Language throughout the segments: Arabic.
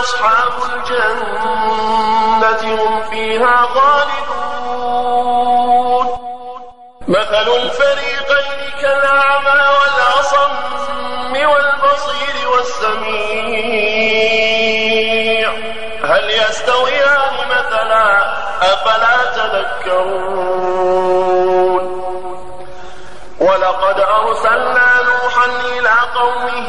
أصحاب الجنة هم فيها خالدون. مثل الفريقين كالأعمى والأصم والبصير والسميع. هل يستويان مثلا؟ أفلا تذكرون. ولقد أرسلنا نوحا إلى قومه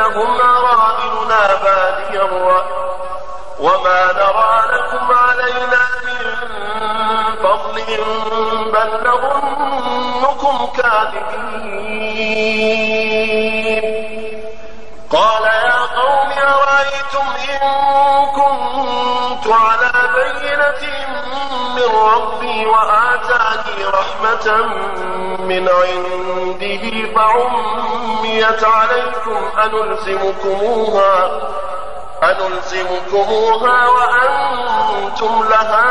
الذين هم أرادلنا بادي الرأي وما نرى لكم علينا من فضل بل نظنكم كاذبين. قال يا قوم أرأيتم إن كنت على رحمة من عنده فعميت عليكم أنلزمكموها أنلزمكموها وأنتم لها